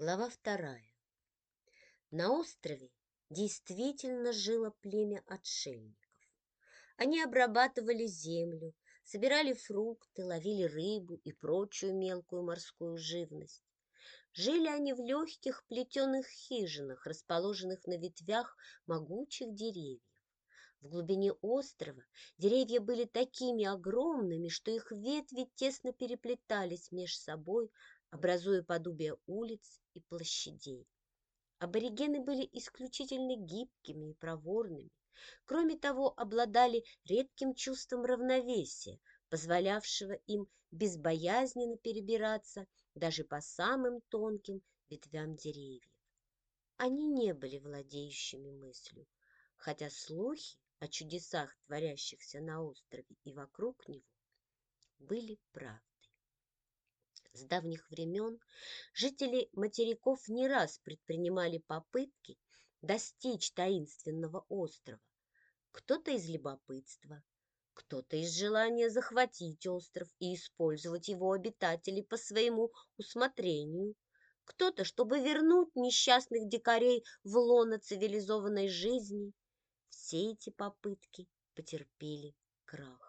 Глава вторая. На острове действительно жило племя отшельников. Они обрабатывали землю, собирали фрукты, ловили рыбу и прочую мелкую морскую живность. Жили они в легких плетеных хижинах, расположенных на ветвях могучих деревьев. В глубине острова деревья были такими огромными, что их ветви тесно переплетались меж собой, образуя подобие улиц и площадей. Аборигены были исключительно гибкими и проворными. Кроме того, обладали редким чувством равновесия, позволявшего им безбоязненно перебираться даже по самым тонким ветвям деревьев. Они не были владеющими мыслью, хотя слухи о чудесах, творящихся на острове и вокруг него, были правдой. С давних времен жители материков не раз предпринимали попытки достичь таинственного острова. Кто-то из любопытства, кто-то из желания захватить остров и использовать его обитателей по своему усмотрению, кто-то, чтобы вернуть несчастных дикарей в лоно цивилизованной жизни. Все эти попытки потерпели крах.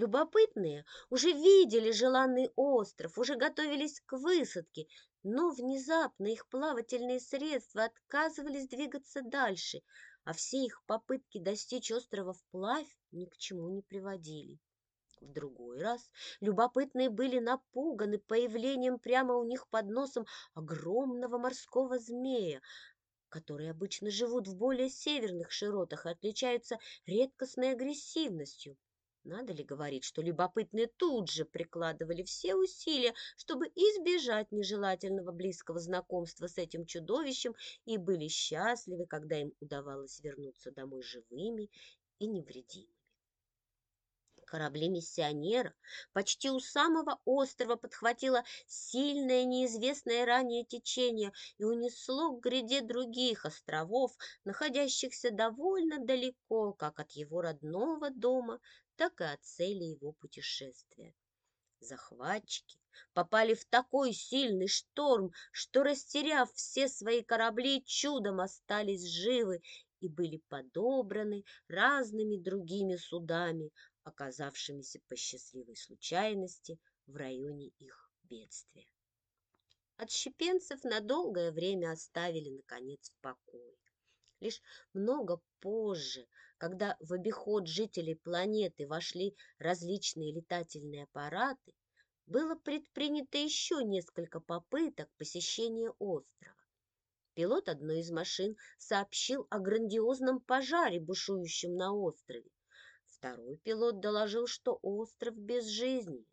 Любопытные уже видели желанный остров, уже готовились к высадке, но внезапно их плавательные средства отказывались двигаться дальше, а все их попытки достичь острова вплавь ни к чему не приводили. В другой раз любопытные были напуганы появлением прямо у них под носом огромного морского змея, которые обычно живут в более северных широтах и отличаются редкостной агрессивностью. Надо ли говорить, что любопытные тут же прикладывали все усилия, чтобы избежать нежелательного близкого знакомства с этим чудовищем и были счастливы, когда им удавалось вернуться домой живыми и невредимыми. Корабли миссионера почти у самого острова подхватило сильное неизвестное ранее течение и унесло к гряде других островов, находящихся довольно далеко как от его родного дома, так и от цели его путешествия. Захватчики попали в такой сильный шторм, что, растеряв все свои корабли, чудом остались живы и были подобраны разными другими судами, оказавшимися по счастливой случайности в районе их бедствия. Отщепенцев на долгое время оставили, наконец, в покое. Лишь много позже когда в обиход жителей планеты вошли различные летательные аппараты, было предпринято еще несколько попыток посещения острова. Пилот одной из машин сообщил о грандиозном пожаре, бушующем на острове. Второй пилот доложил, что остров безжизненен,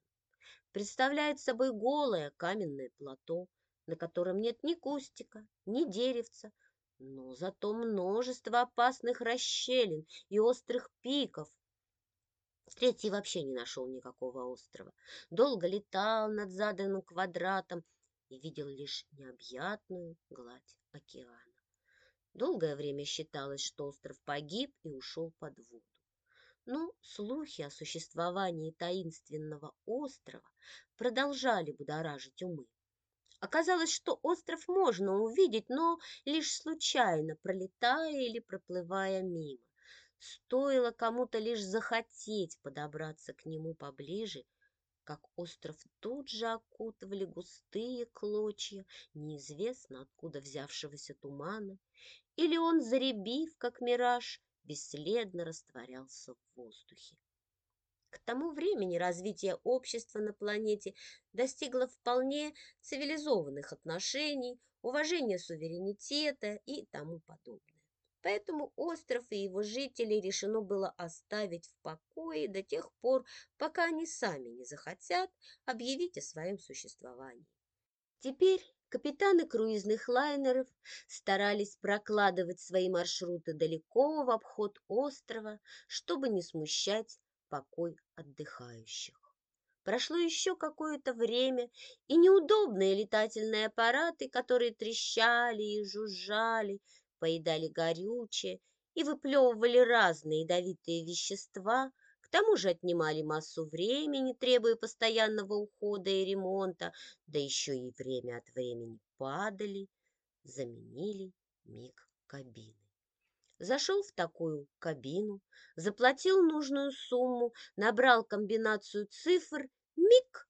представляет собой голое каменное плато, на котором нет ни кустика, ни деревца, но зато множество опасных расщелин и острых пиков. Третий вообще не нашел никакого острова. Долго летал над заданным квадратом и видел лишь необъятную гладь океана. Долгое время считалось, что остров погиб и ушел под воду. Но слухи о существовании таинственного острова продолжали будоражить умы. Оказалось, что остров можно увидеть, но лишь случайно, пролетая или проплывая мимо. Стоило кому-то лишь захотеть подобраться к нему поближе, как остров тут же окутывали густые клочья неизвестно откуда взявшегося тумана, или он, заребив, как мираж, бесследно растворялся в воздухе. К тому времени развитие общества на планете достигло вполне цивилизованных отношений, уважения суверенитета и тому подобное. Поэтому остров и его жители решено было оставить в покое до тех пор, пока они сами не захотят объявить о своем существовании. Теперь капитаны круизных лайнеров старались прокладывать свои маршруты далеко в обход острова, чтобы не смущать покой отдыхающих. Прошло еще какое-то время, и неудобные летательные аппараты, которые трещали и жужжали, поедали горючее и выплевывали разные ядовитые вещества, к тому же отнимали массу времени, требуя постоянного ухода и ремонта, да еще и время от времени падали, заменили миг кабины. Зашел в такую кабину, заплатил нужную сумму, набрал комбинацию цифр, миг,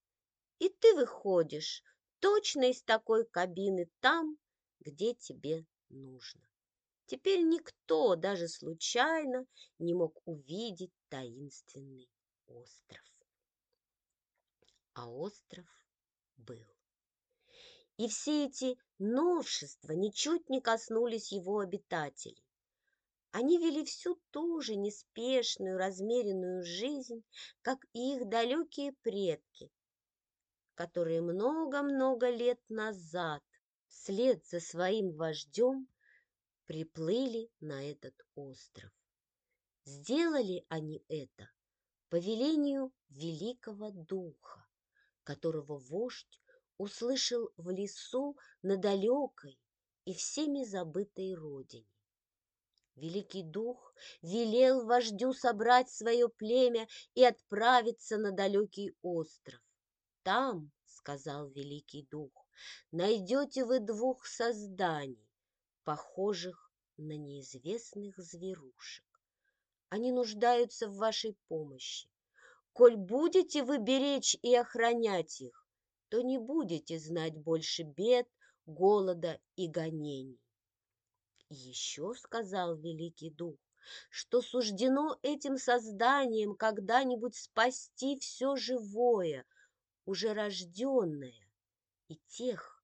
и ты выходишь точно из такой кабины там, где тебе нужно. Теперь никто, даже случайно, не мог увидеть таинственный остров. А остров был. И все эти новшества ничуть не коснулись его обитателей. Они вели всю ту же неспешную, размеренную жизнь, как и их далекие предки, которые много-много лет назад вслед за своим вождем приплыли на этот остров. Сделали они это по велению великого духа, которого вождь услышал в лесу на далекой и всеми забытой родине. Великий дух велел вождю собрать свое племя и отправиться на далекий остров. Там, сказал великий дух, найдете вы двух созданий, похожих на неизвестных зверушек. Они нуждаются в вашей помощи. Коль будете вы беречь и охранять их, то не будете знать больше бед, голода и гонений. Еще сказал великий дух, что суждено этим созданием когда-нибудь спасти все живое, уже рожденное, и тех,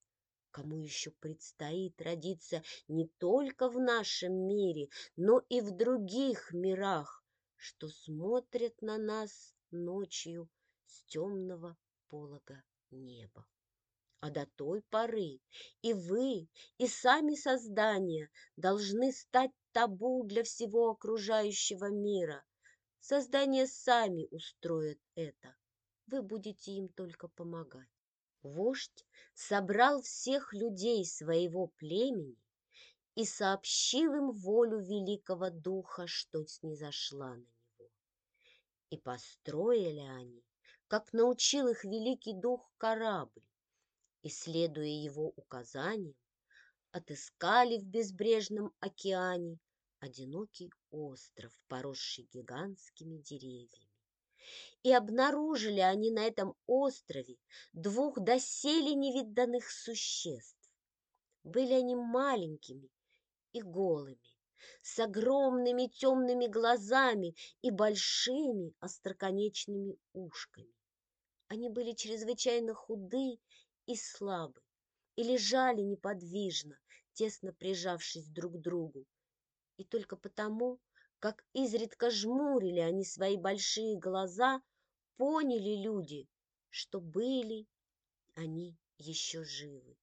кому еще предстоит родиться не только в нашем мире, но и в других мирах, что смотрят на нас ночью с темного полога неба. А до той поры и вы, и сами создания должны стать табу для всего окружающего мира. Создания сами устроят это. Вы будете им только помогать. Вождь собрал всех людей своего племени и сообщил им волю великого духа, что снизошла на него. И построили они как научил их великий дух корабль, и, следуя его указаниям, отыскали в безбрежном океане одинокий остров, поросший гигантскими деревьями. И обнаружили они на этом острове двух доселе невиданных существ. Были они маленькими и голыми, с огромными темными глазами и большими остроконечными ушками. Они были чрезвычайно худы и слабы, и лежали неподвижно, тесно прижавшись друг к другу. И только потому, как изредка жмурили они свои большие глаза, поняли люди, что были они еще живы.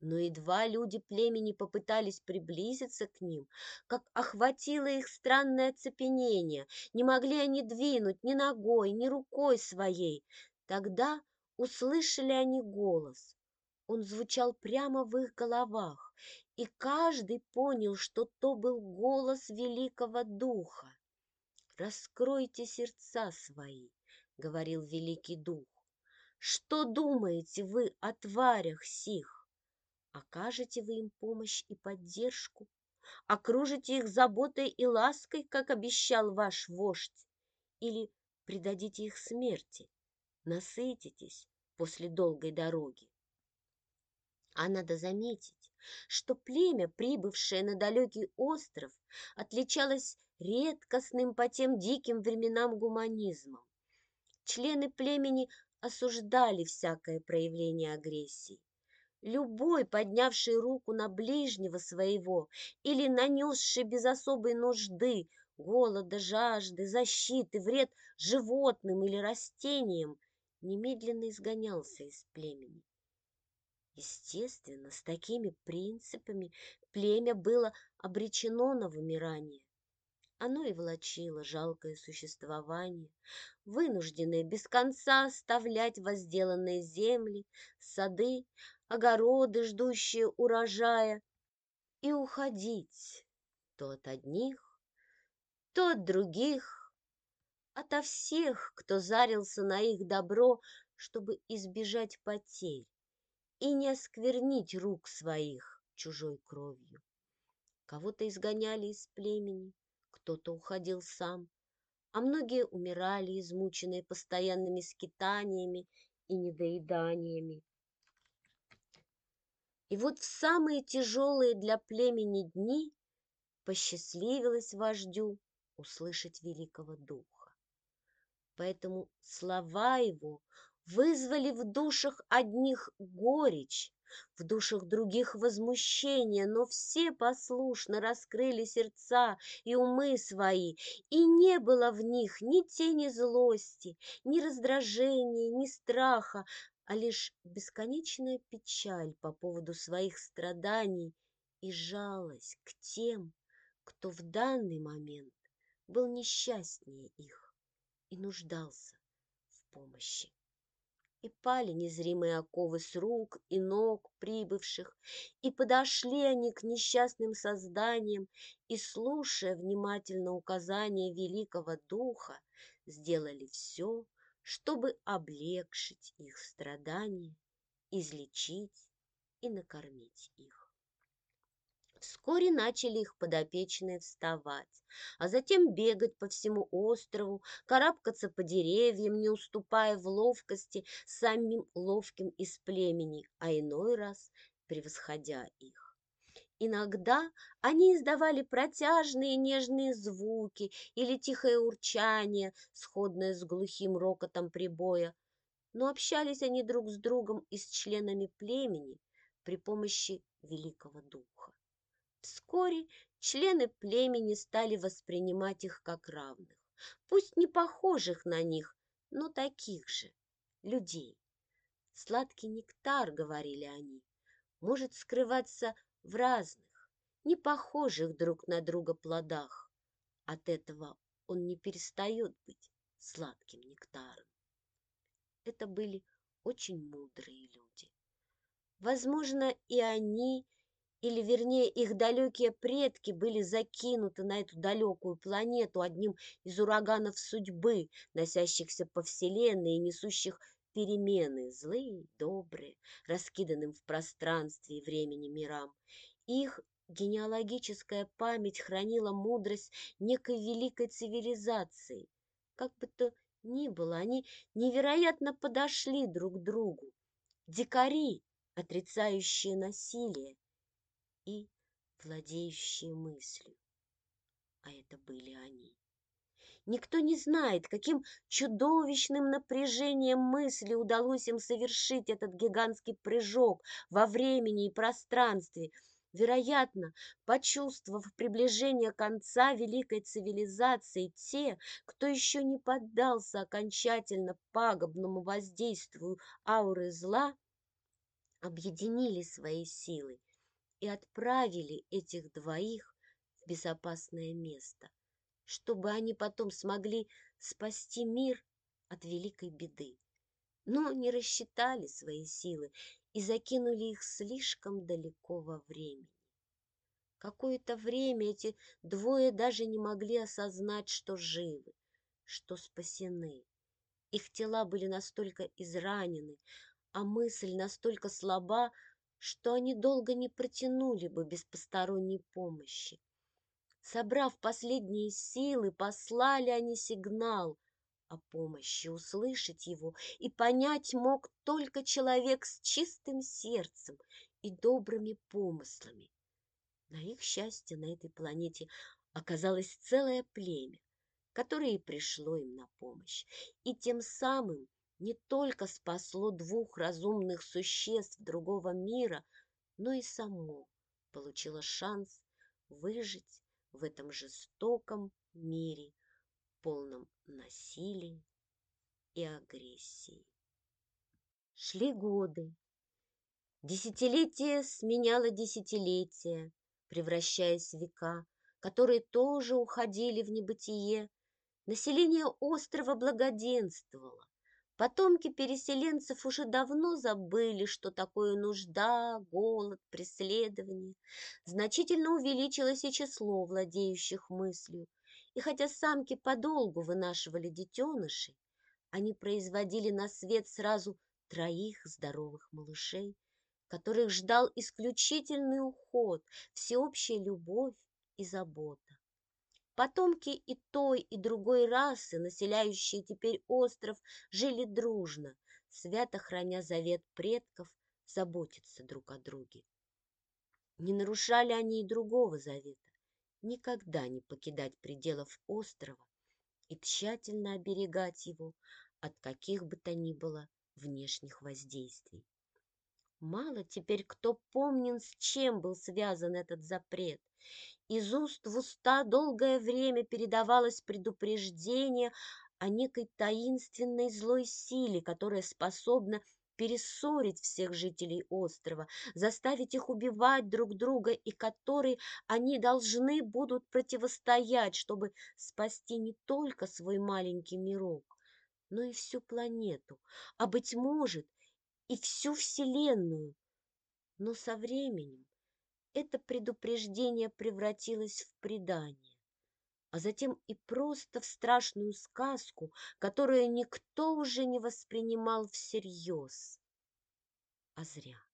Но едва люди племени попытались приблизиться к ним, как охватило их странное оцепенение. Не могли они двинуть ни ногой, ни рукой своей. Тогда услышали они голос. Он звучал прямо в их головах, и каждый понял, что то был голос великого духа. «Раскройте сердца свои», — говорил великий дух. «Что думаете вы о тварях сих? Окажете вы им помощь и поддержку? Окружите их заботой и лаской, как обещал ваш вождь? Или предадите их смерти?» Насытитесь после долгой дороги. А надо заметить, что племя, прибывшее на далекий остров, отличалось редкостным по тем диким временам гуманизмом. Члены племени осуждали всякое проявление агрессии. Любой, поднявший руку на ближнего своего или нанесший без особой нужды, голода, жажды, защиты, вред животным или растениям, немедленно изгонялся из племени. Естественно, с такими принципами племя было обречено на вымирание. Оно и влачило жалкое существование, вынужденное без конца оставлять возделанные земли, сады, огороды, ждущие урожая, и уходить то от одних, то от других, ото всех, кто зарился на их добро, чтобы избежать потерь и не осквернить рук своих чужой кровью. Кого-то изгоняли из племени, кто-то уходил сам, а многие умирали, измученные постоянными скитаниями и недоеданиями. И вот в самые тяжелые для племени дни посчастливилось вождю услышать великого духа. Поэтому слова его вызвали в душах одних горечь, в душах других возмущение, но все послушно раскрыли сердца и умы свои, и не было в них ни тени злости, ни раздражения, ни страха, а лишь бесконечная печаль по поводу своих страданий и жалость к тем, кто в данный момент был несчастнее их и нуждался в помощи и пали незримые оковы с рук и ног прибывших, и подошли они к несчастным созданиям, и, слушая внимательно указания великого духа, сделали все, чтобы облегчить их страдания, излечить и накормить их. Вскоре начали их подопечные вставать, а затем бегать по всему острову, карабкаться по деревьям, не уступая в ловкости самим ловким из племени, а иной раз превосходя их. Иногда они издавали протяжные нежные звуки или тихое урчание, сходное с глухим рокотом прибоя, но общались они друг с другом и с членами племени при помощи великого духа. Вскоре члены племени стали воспринимать их как равных, пусть не похожих на них, но таких же, людей. Сладкий нектар, говорили они, может скрываться в разных, не похожих друг на друга плодах. От этого он не перестает быть сладким нектаром. Это были очень мудрые люди. Возможно, и они или вернее их далекие предки были закинуты на эту далекую планету одним из ураганов судьбы, носящихся по Вселенной и несущих перемены, злые, добрые, раскиданным в пространстве и времени мирам. Их генеалогическая память хранила мудрость некой великой цивилизации. Как бы то ни было, они невероятно подошли друг к другу. Дикари, отрицающие насилие, и владеющие мыслью. А это были они. Никто не знает, каким чудовищным напряжением мысли удалось им совершить этот гигантский прыжок во времени и пространстве. Вероятно, почувствовав приближение конца великой цивилизации, те, кто еще не поддался окончательно пагубному воздействию ауры зла, объединили свои силы и отправили этих двоих в безопасное место, чтобы они потом смогли спасти мир от великой беды. Но не рассчитали свои силы и закинули их слишком далеко во времени. Какое-то время эти двое даже не могли осознать, что живы, что спасены. Их тела были настолько изранены, а мысль настолько слаба, что они долго не протянули бы без посторонней помощи. Собрав последние силы, послали они сигнал о помощи. Услышать его и понять мог только человек с чистым сердцем и добрыми помыслами. На их счастье на этой планете оказалось целое племя, которое и пришло им на помощь, и тем самым не только спасло двух разумных существ другого мира, но и само получило шанс выжить в этом жестоком мире, полном насилия и агрессии. Шли годы. Десятилетие сменяло десятилетие, превращаясь в века, которые тоже уходили в небытие. Население острова благоденствовало. Потомки переселенцев уже давно забыли, что такое нужда, голод, преследование. Значительно увеличилось и число владеющих мыслью. И хотя самки подолгу вынашивали детенышей, они производили на свет сразу троих здоровых малышей, которых ждал исключительный уход, всеобщая любовь и забота. Потомки и той, и другой расы, населяющие теперь остров, жили дружно, свято храня завет предков заботиться друг о друге. Не нарушали они и другого завета – никогда не покидать пределов острова и тщательно оберегать его от каких бы то ни было внешних воздействий. Мало теперь кто помнен, с чем был связан этот запрет. Из уст в уста долгое время передавалось предупреждение о некой таинственной злой силе, которая способна перессорить всех жителей острова, заставить их убивать друг друга и которой они должны будут противостоять, чтобы спасти не только свой маленький мирок, но и всю планету, а, быть может, и всю Вселенную. Но со временем это предупреждение превратилось в предание, а затем и просто в страшную сказку, которую никто уже не воспринимал всерьез. А зря.